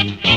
thank you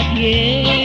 nadie.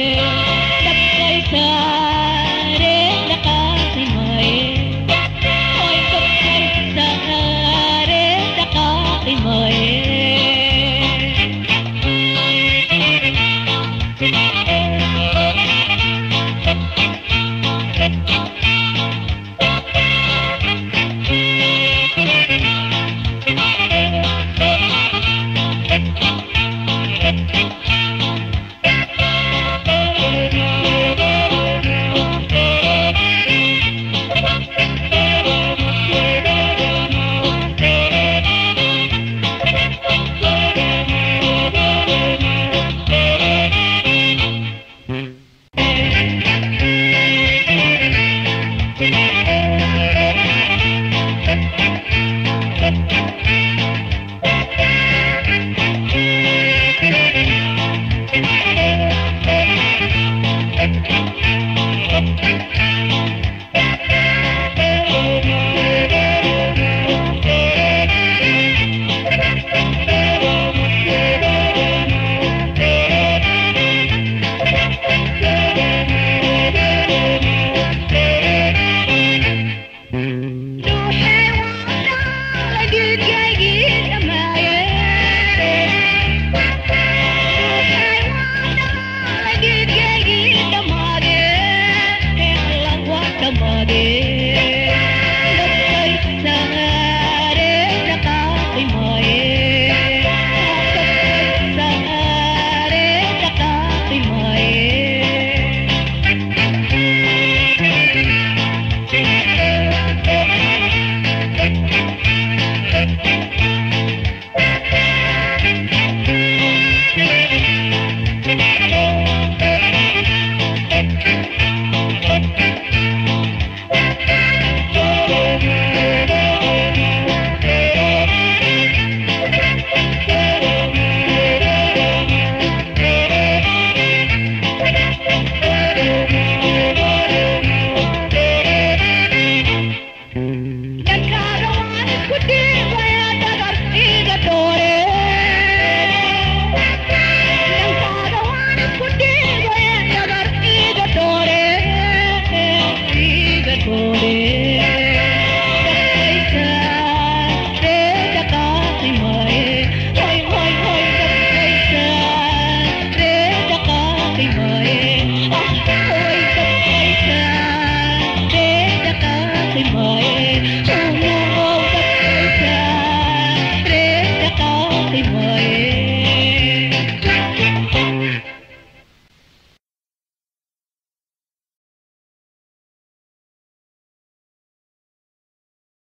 Thank you.